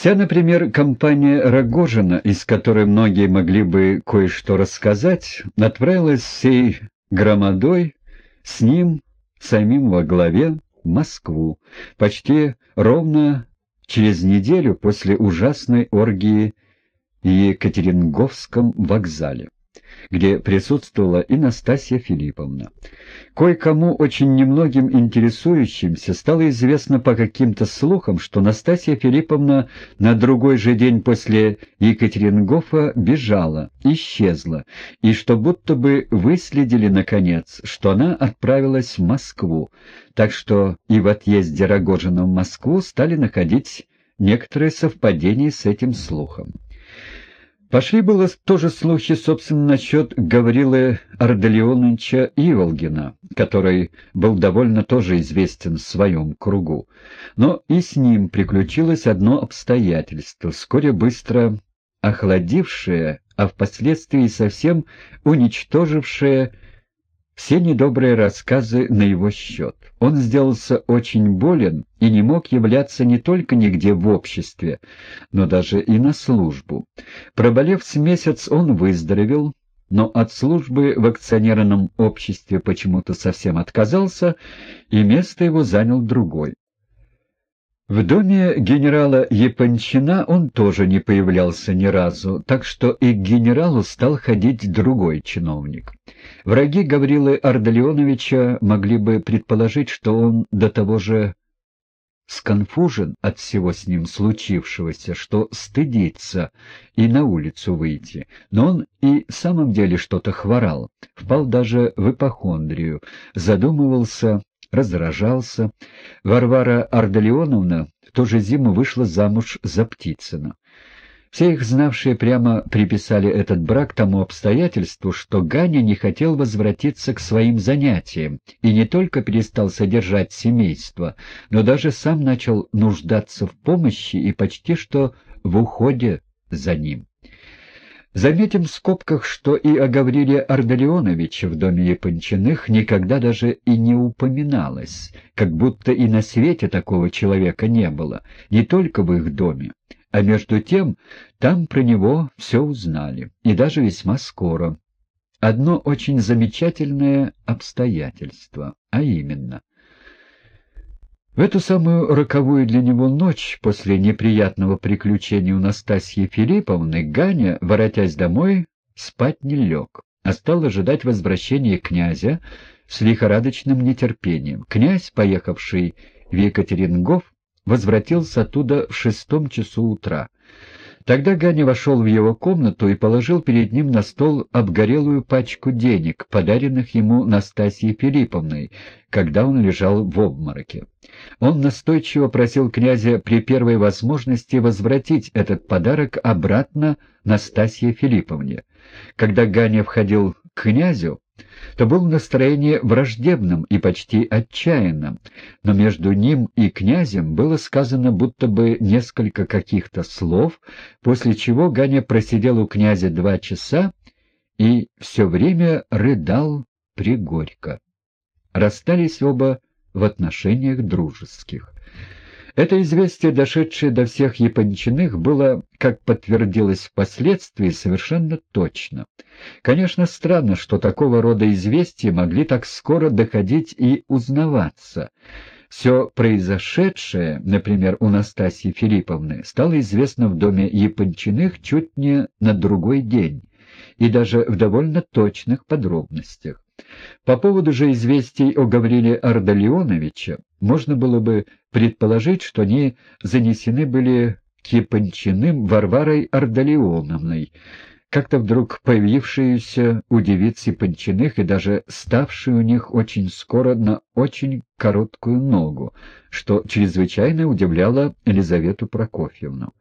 Вся, например, компания Рогожина, из которой многие могли бы кое-что рассказать, отправилась всей громадой с ним, самим во главе, в Москву, почти ровно через неделю после ужасной оргии в Екатеринговском вокзале где присутствовала и Настасья Филипповна. Кое-кому, очень немногим интересующимся, стало известно по каким-то слухам, что Настасья Филипповна на другой же день после Екатерингофа бежала, исчезла, и что будто бы выследили, наконец, что она отправилась в Москву, так что и в отъезде Рогожина в Москву стали находить некоторые совпадения с этим слухом. Пошли было тоже слухи, собственно, насчет Гаврилы Арделеоновича Иволгина, который был довольно тоже известен в своем кругу. Но и с ним приключилось одно обстоятельство, вскоре быстро охладившее, а впоследствии совсем уничтожившее все недобрые рассказы на его счет. Он сделался очень болен и не мог являться не только нигде в обществе, но даже и на службу. Проболев с месяц, он выздоровел, но от службы в акционерном обществе почему-то совсем отказался, и место его занял другой. В доме генерала Япончина он тоже не появлялся ни разу, так что и к генералу стал ходить другой чиновник. Враги Гаврилы Ардалионовича могли бы предположить, что он до того же сконфужен от всего с ним случившегося, что стыдится и на улицу выйти. Но он и в самом деле что-то хворал, впал даже в ипохондрию, задумывался раздражался. Варвара Ардалионовна в ту же зиму вышла замуж за Птицына. Все их знавшие прямо приписали этот брак тому обстоятельству, что Ганя не хотел возвратиться к своим занятиям и не только перестал содержать семейство, но даже сам начал нуждаться в помощи и почти что в уходе за ним. Заметим в скобках, что и о Гавриле Ардалионовиче в доме Япончиных никогда даже и не упоминалось, как будто и на свете такого человека не было, не только в их доме. А между тем там про него все узнали, и даже весьма скоро. Одно очень замечательное обстоятельство, а именно — в эту самую роковую для него ночь после неприятного приключения у Настасьи Филипповны Ганя, воротясь домой, спать не лег, а стал ожидать возвращения князя с лихорадочным нетерпением. Князь, поехавший в Екатерингов, возвратился оттуда в шестом часу утра. Тогда Ганя вошел в его комнату и положил перед ним на стол обгорелую пачку денег, подаренных ему Настасьей Филипповной, когда он лежал в обмороке. Он настойчиво просил князя при первой возможности возвратить этот подарок обратно Настасье Филипповне. Когда Ганя входил к князю, то был в настроении враждебным и почти отчаянным, но между ним и князем было сказано будто бы несколько каких-то слов, после чего Ганя просидел у князя два часа и все время рыдал пригорько. Расстались оба в отношениях дружеских. Это известие, дошедшее до всех Япончиных, было, как подтвердилось впоследствии, совершенно точно. Конечно, странно, что такого рода известия могли так скоро доходить и узнаваться. Все произошедшее, например, у Настасьи Филипповны, стало известно в доме Япончиных чуть не на другой день, и даже в довольно точных подробностях. По поводу же известий о Гавриле Ардалионовиче можно было бы предположить, что они занесены были к Япончиным Варварой Ардалионовной, как-то вдруг появившуюся у девиц Япончиных и даже ставшую у них очень скоро на очень короткую ногу, что чрезвычайно удивляло Елизавету Прокофьевну.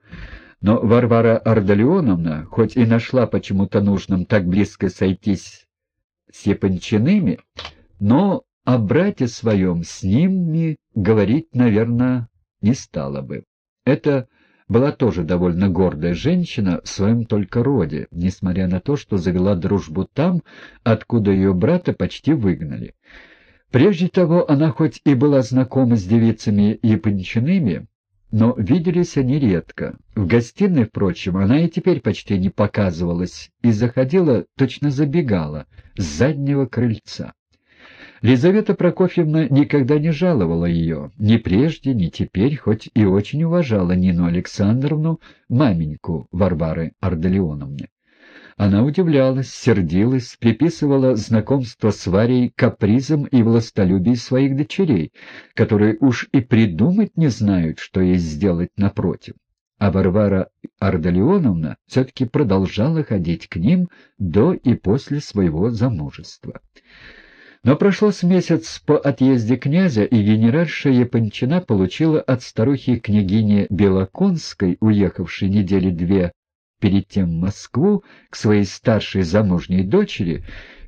Но Варвара Ардалионовна, хоть и нашла почему-то нужным так близко сойтись с Япончиными, но о брате своем с ними говорить, наверное, не стала бы. Это была тоже довольно гордая женщина в своем только роде, несмотря на то, что завела дружбу там, откуда ее брата почти выгнали. Прежде того, она хоть и была знакома с девицами Япончиными, но виделись они редко. В гостиной, впрочем, она и теперь почти не показывалась и заходила, точно забегала, с заднего крыльца. Лизавета Прокофьевна никогда не жаловала ее, ни прежде, ни теперь, хоть и очень уважала Нину Александровну, маменьку Варвары Арделеоновны. Она удивлялась, сердилась, приписывала знакомство с Варей капризом и властолюбию своих дочерей, которые уж и придумать не знают, что ей сделать напротив. А Варвара Ардалионовна все-таки продолжала ходить к ним до и после своего замужества. Но прошло с месяц по отъезде князя, и генеральша Япончина получила от старухи княгини Белоконской, уехавшей недели две перед тем в Москву к своей старшей замужней дочери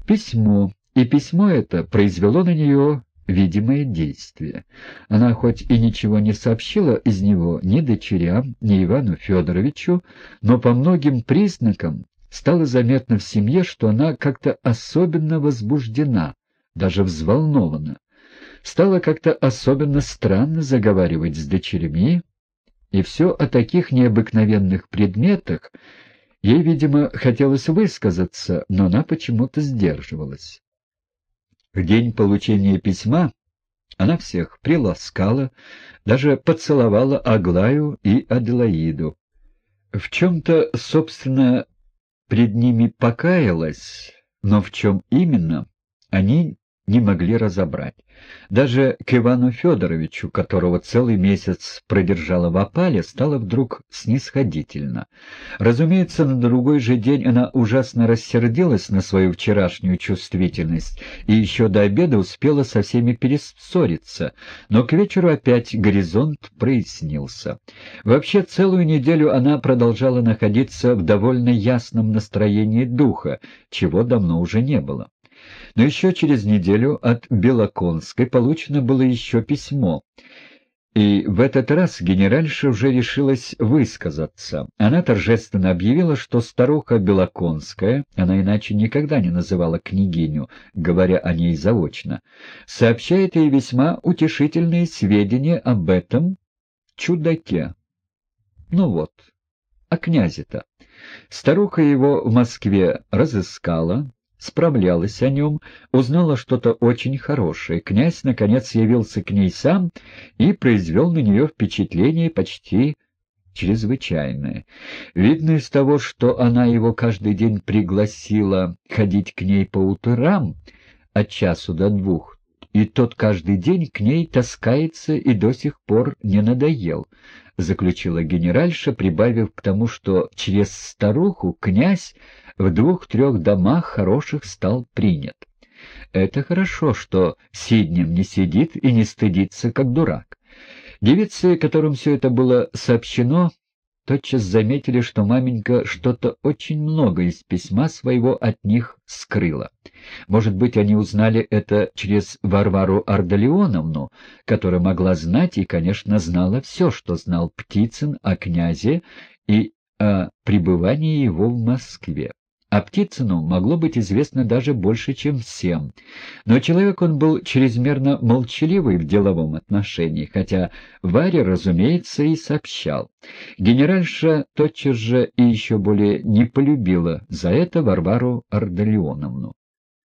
письмо, и письмо это произвело на нее видимое действие. Она хоть и ничего не сообщила из него ни дочерям, ни Ивану Федоровичу, но по многим признакам стало заметно в семье, что она как-то особенно возбуждена, даже взволнована. Стало как-то особенно странно заговаривать с дочерьми, и все о таких необыкновенных предметах ей, видимо, хотелось высказаться, но она почему-то сдерживалась. В день получения письма она всех приласкала, даже поцеловала Аглаю и Аделаиду. В чем-то, собственно, пред ними покаялась, но в чем именно, они не могли разобрать. Даже к Ивану Федоровичу, которого целый месяц продержала в опале, стало вдруг снисходительно. Разумеется, на другой же день она ужасно рассердилась на свою вчерашнюю чувствительность и еще до обеда успела со всеми перессориться, но к вечеру опять горизонт прояснился. Вообще, целую неделю она продолжала находиться в довольно ясном настроении духа, чего давно уже не было. Но еще через неделю от Белоконской получено было еще письмо. И в этот раз генеральша уже решилась высказаться. Она торжественно объявила, что старуха Белоконская, она иначе никогда не называла княгиню, говоря о ней заочно, сообщает ей весьма утешительные сведения об этом чудаке. Ну вот, о князе-то. Старуха его в Москве разыскала, справлялась о нем, узнала что-то очень хорошее. Князь, наконец, явился к ней сам и произвел на нее впечатление почти чрезвычайное. Видно из того, что она его каждый день пригласила ходить к ней по утрам от часу до двух, и тот каждый день к ней таскается и до сих пор не надоел, — заключила генеральша, прибавив к тому, что через старуху князь в двух-трех домах хороших стал принят. Это хорошо, что Сиднем не сидит и не стыдится, как дурак. Девицы, которым все это было сообщено, тотчас заметили, что маменька что-то очень много из письма своего от них скрыла. Может быть, они узнали это через Варвару Ардалионовну, которая могла знать и, конечно, знала все, что знал Птицын о князе и о пребывании его в Москве. А Птицыну могло быть известно даже больше, чем всем. Но человек он был чрезмерно молчаливый в деловом отношении, хотя Варя, разумеется, и сообщал. Генеральша тотчас же и еще более не полюбила за это Варвару Ардалионовну.